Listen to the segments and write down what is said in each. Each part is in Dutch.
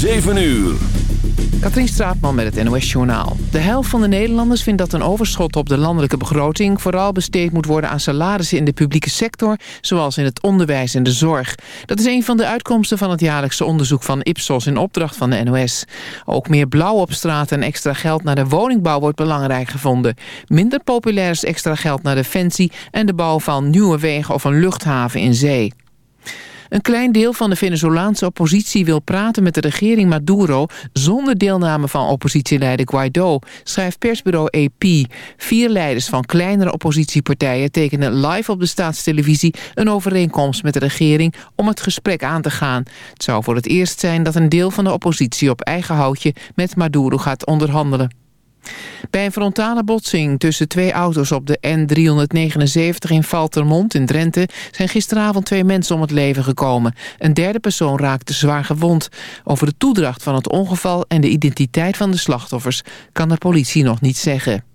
7 uur. Katrien Straatman met het NOS-journaal. De helft van de Nederlanders vindt dat een overschot op de landelijke begroting... vooral besteed moet worden aan salarissen in de publieke sector... zoals in het onderwijs en de zorg. Dat is een van de uitkomsten van het jaarlijkse onderzoek van Ipsos... in opdracht van de NOS. Ook meer blauw op straat en extra geld naar de woningbouw wordt belangrijk gevonden. Minder populair is extra geld naar defensie... en de bouw van nieuwe wegen of een luchthaven in zee. Een klein deel van de Venezolaanse oppositie wil praten met de regering Maduro... zonder deelname van oppositieleider Guaido, schrijft persbureau AP. Vier leiders van kleinere oppositiepartijen tekenen live op de staatstelevisie... een overeenkomst met de regering om het gesprek aan te gaan. Het zou voor het eerst zijn dat een deel van de oppositie op eigen houtje... met Maduro gaat onderhandelen. Bij een frontale botsing tussen twee auto's op de N379 in Valtermond in Drenthe zijn gisteravond twee mensen om het leven gekomen. Een derde persoon raakte zwaar gewond. Over de toedracht van het ongeval en de identiteit van de slachtoffers kan de politie nog niet zeggen.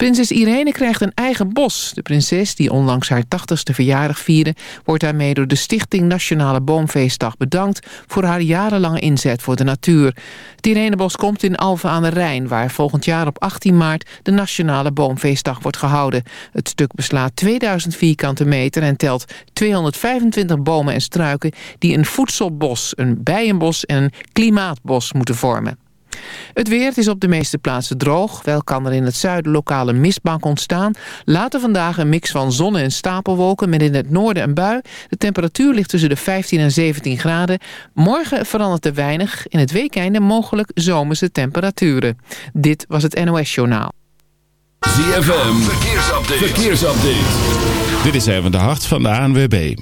Prinses Irene krijgt een eigen bos. De prinses, die onlangs haar 80ste verjaardag vierde... wordt daarmee door de Stichting Nationale Boomfeestdag bedankt... voor haar jarenlange inzet voor de natuur. Het Irenebos komt in Alphen aan de Rijn... waar volgend jaar op 18 maart de Nationale Boomfeestdag wordt gehouden. Het stuk beslaat 2000 vierkante meter en telt 225 bomen en struiken... die een voedselbos, een bijenbos en een klimaatbos moeten vormen. Het weer is op de meeste plaatsen droog. Wel kan er in het zuiden lokale mistbank ontstaan. Later vandaag een mix van zon- en stapelwolken met in het noorden een bui. De temperatuur ligt tussen de 15 en 17 graden. Morgen verandert er weinig. In het weekende mogelijk zomerse temperaturen. Dit was het NOS Journaal. ZFM, verkeersupdate. verkeersupdate. Dit is even de hart van de ANWB.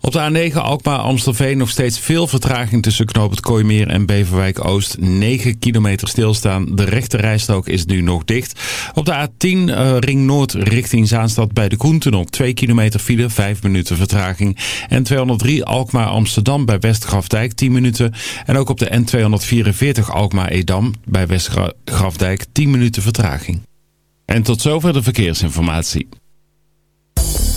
Op de A9 Alkmaar-Amstelveen nog steeds veel vertraging tussen Knoop het Kooimeer en Beverwijk-Oost. 9 kilometer stilstaan. De rechte rijstrook is nu nog dicht. Op de A10 uh, Ring Noord richting Zaanstad bij de Koentunnel. 2 kilometer file, 5 minuten vertraging. En 203 Alkmaar-Amsterdam bij Westgrafdijk 10 minuten. En ook op de N244 Alkmaar-Edam bij Westgrafdijk 10 minuten vertraging. En tot zover de verkeersinformatie.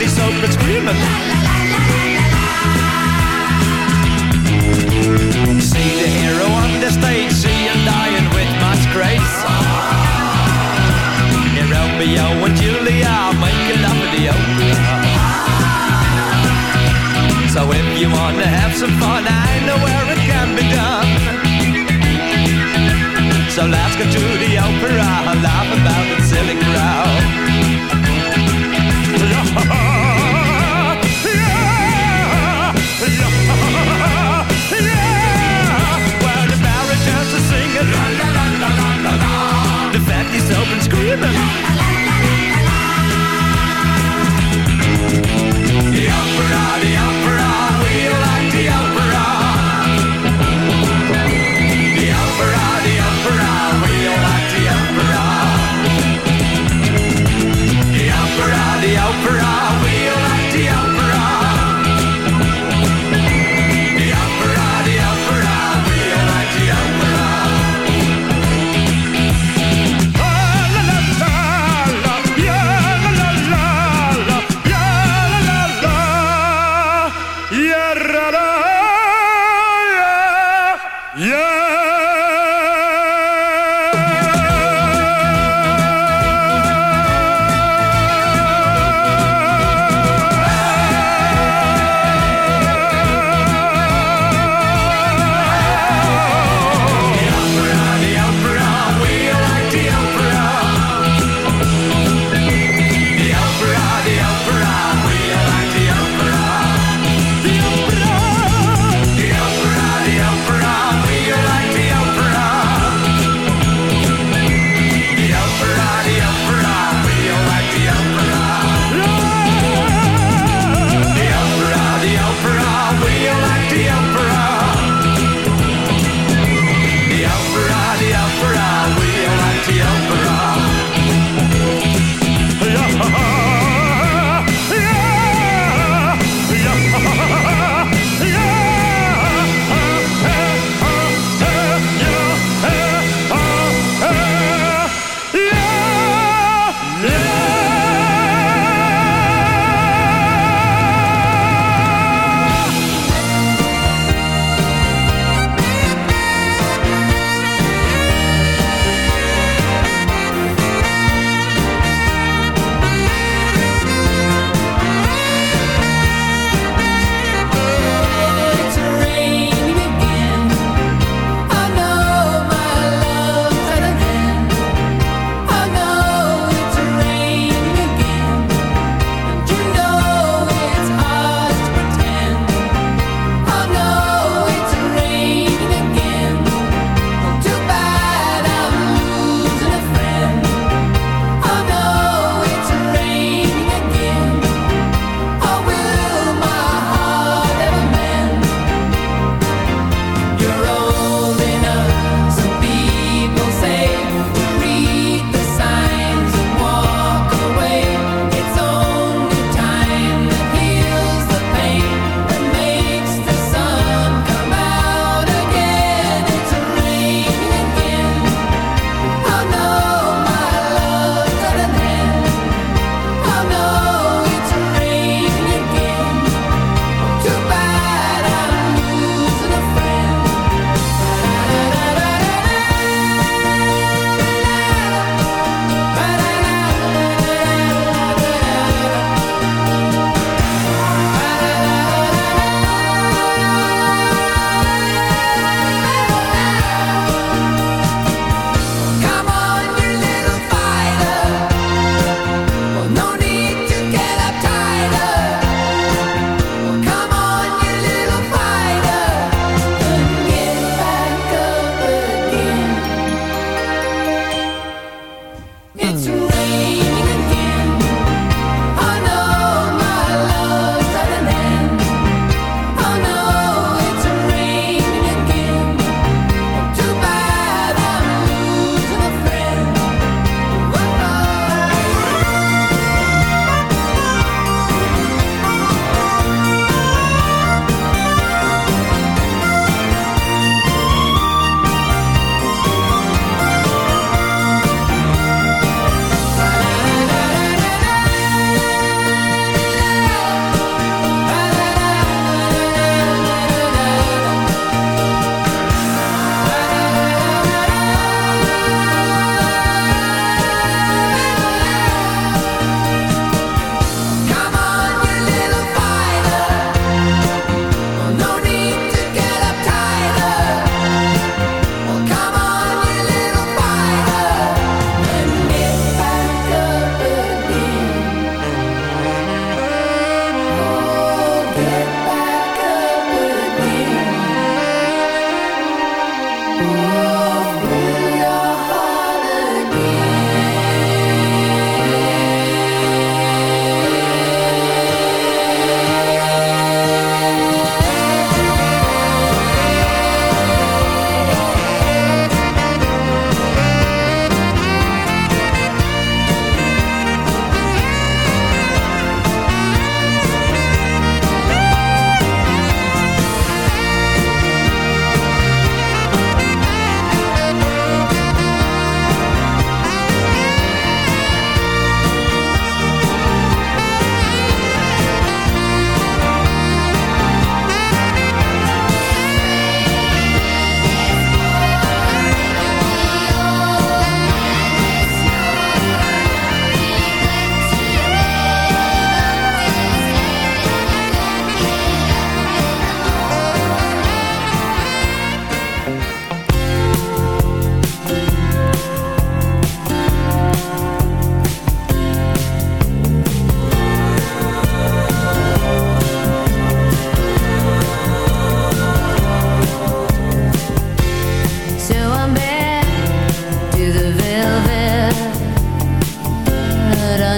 and the fatties open screaming. See the hero on the stage, see him dying with much grace. Here Romeo and Julia making love in the opera. So if you wanna have some fun, I know where it can be done. So let's go to the opera, laugh about the silly crowd. The opera, the opera, opera.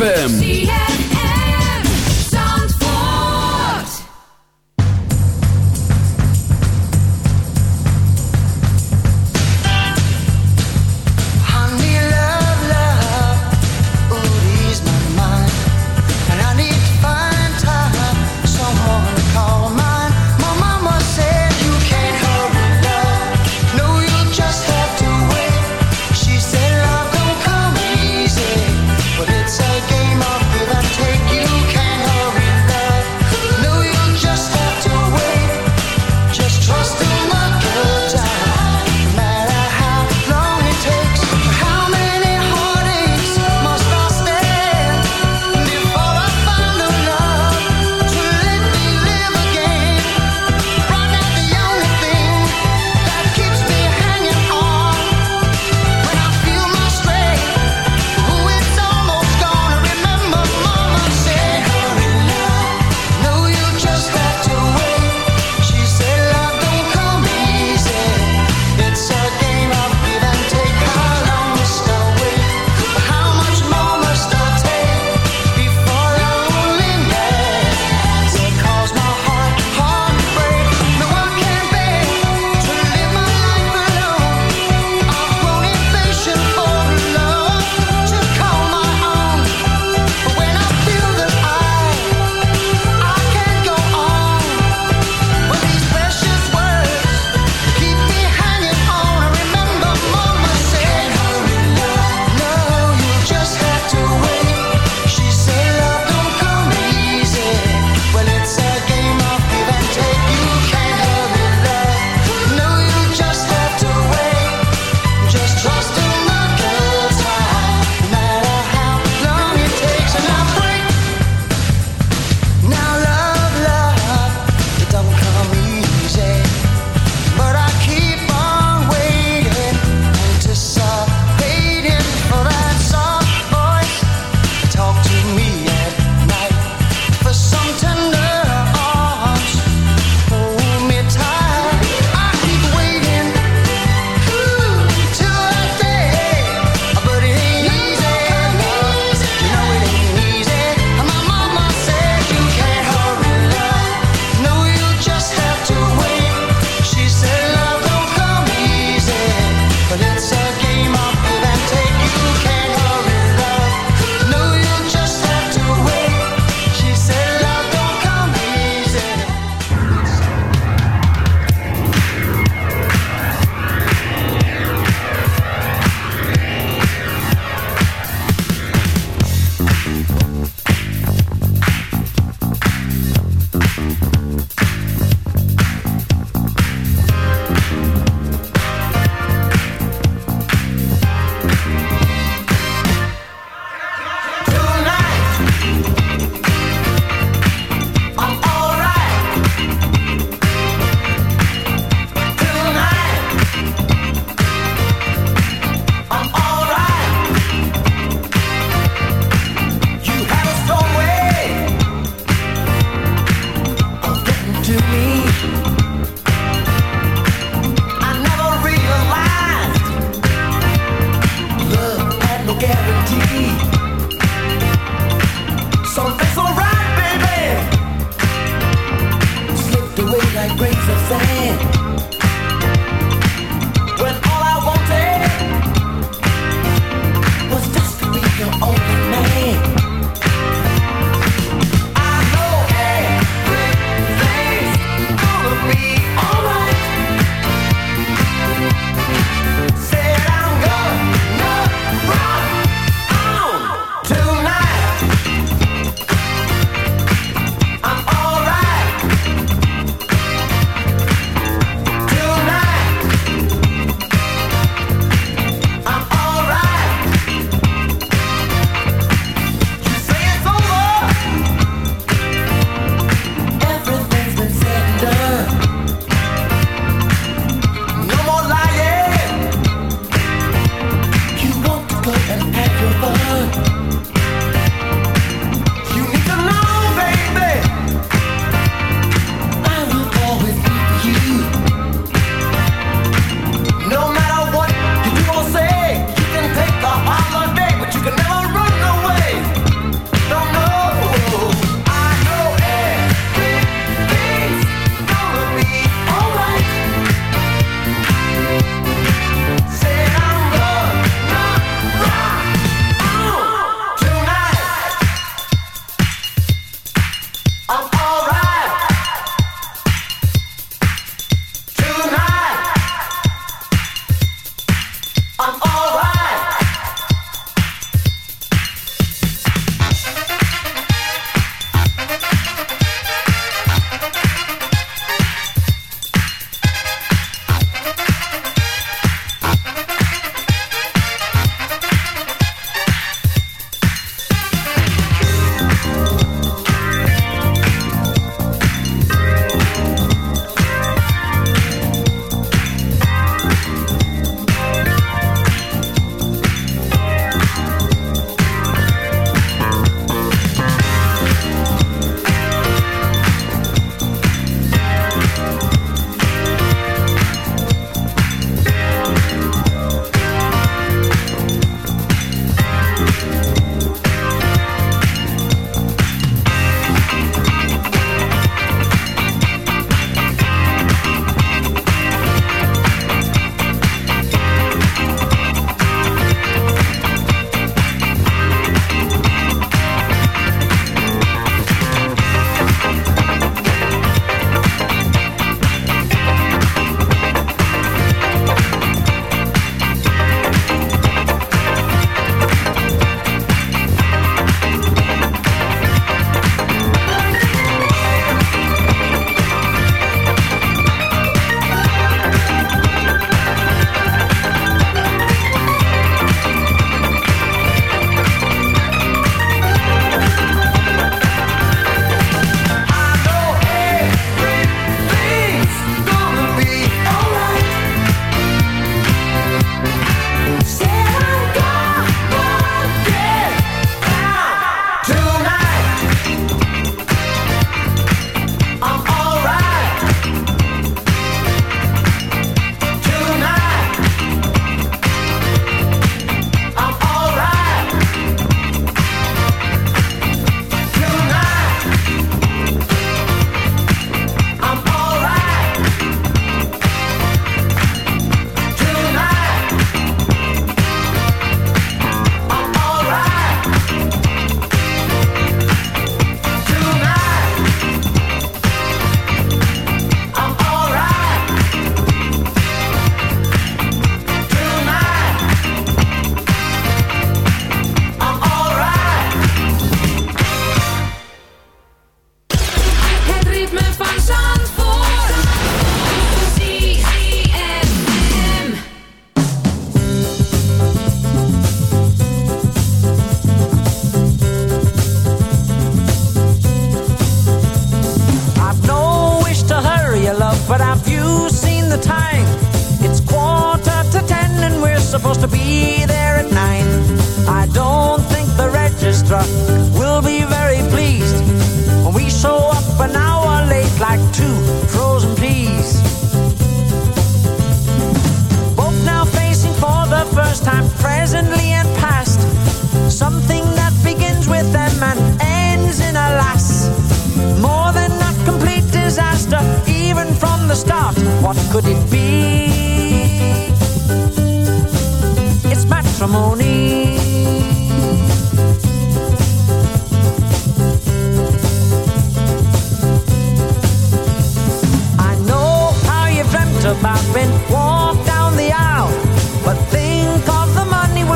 ZFM.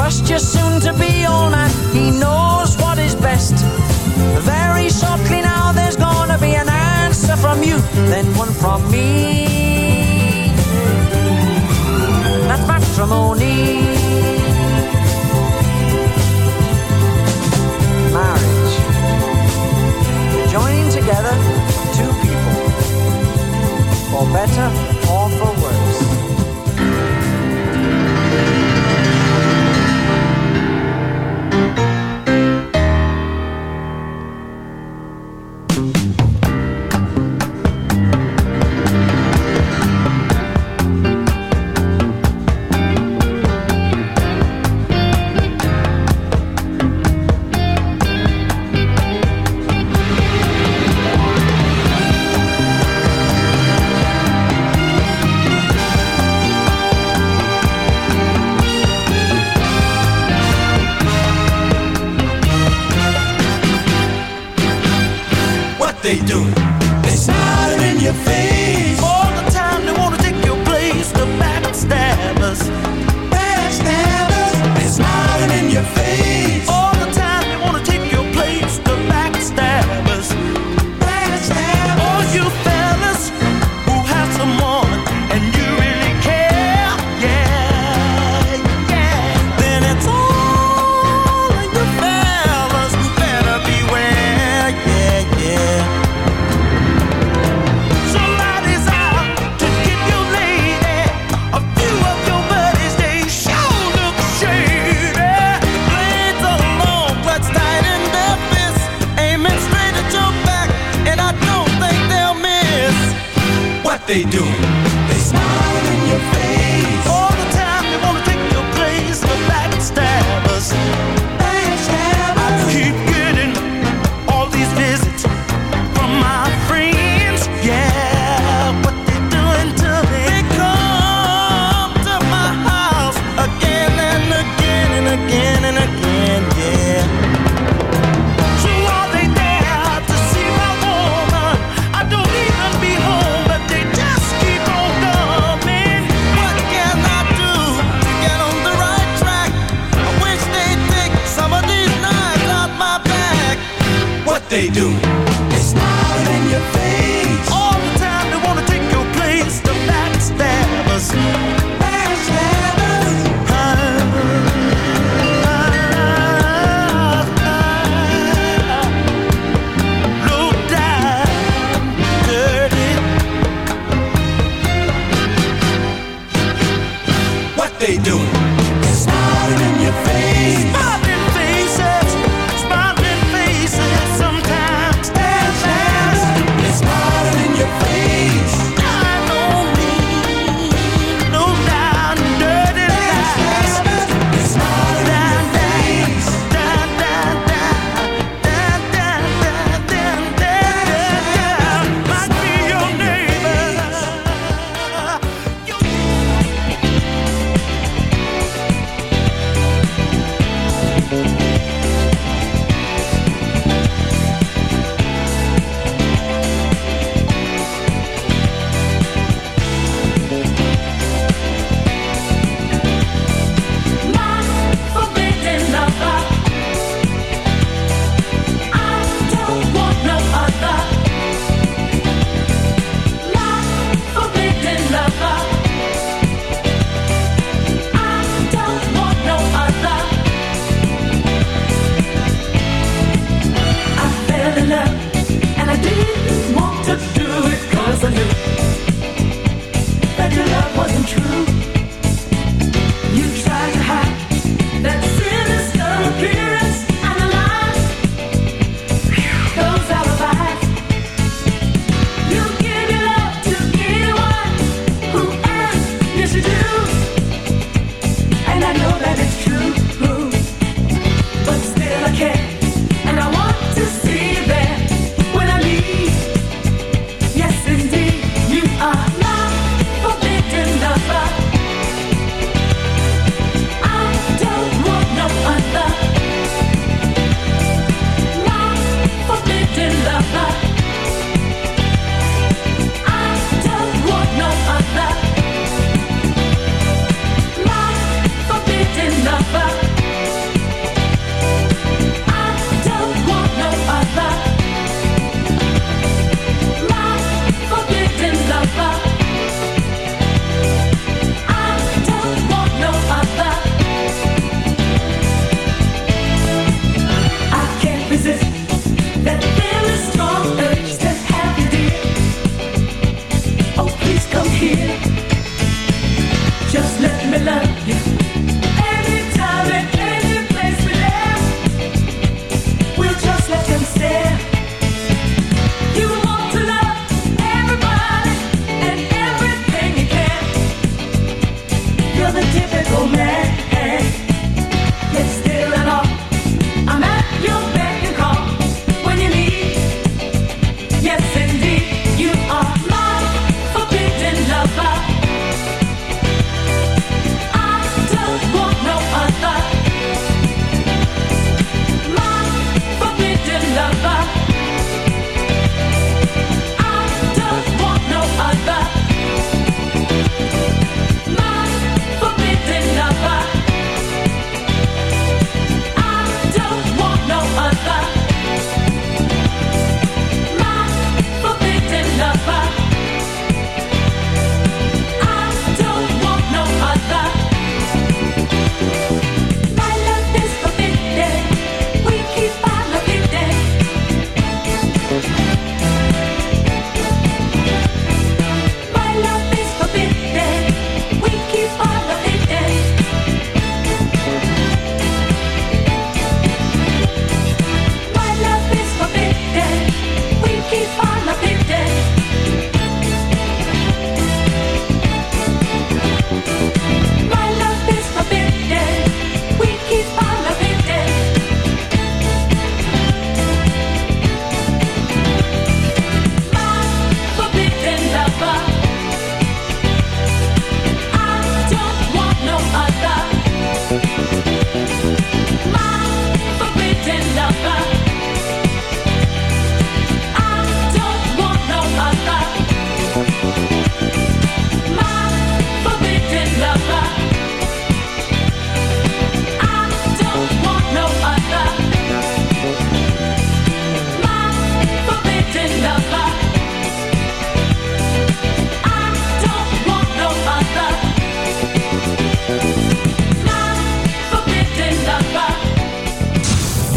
Trust your soon to be man. He knows what is best. Very shortly now, there's gonna be an answer from you, then one from me. That's matrimony.